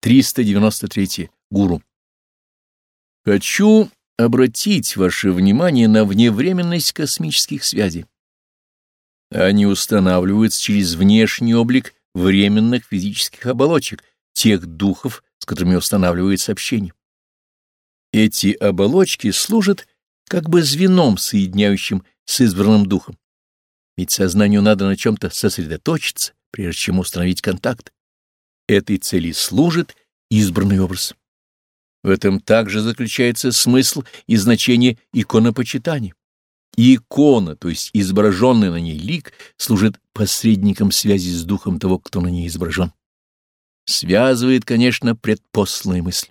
393. Гуру. Хочу обратить ваше внимание на вневременность космических связей. Они устанавливаются через внешний облик временных физических оболочек, тех духов, с которыми устанавливается общение. Эти оболочки служат как бы звеном, соединяющим с избранным духом. Ведь сознанию надо на чем-то сосредоточиться, прежде чем установить контакт. Этой цели служит избранный образ. В этом также заключается смысл и значение иконопочитания. И икона, то есть изображенный на ней лик, служит посредником связи с духом того, кто на ней изображен. Связывает, конечно, предпосланная мысль.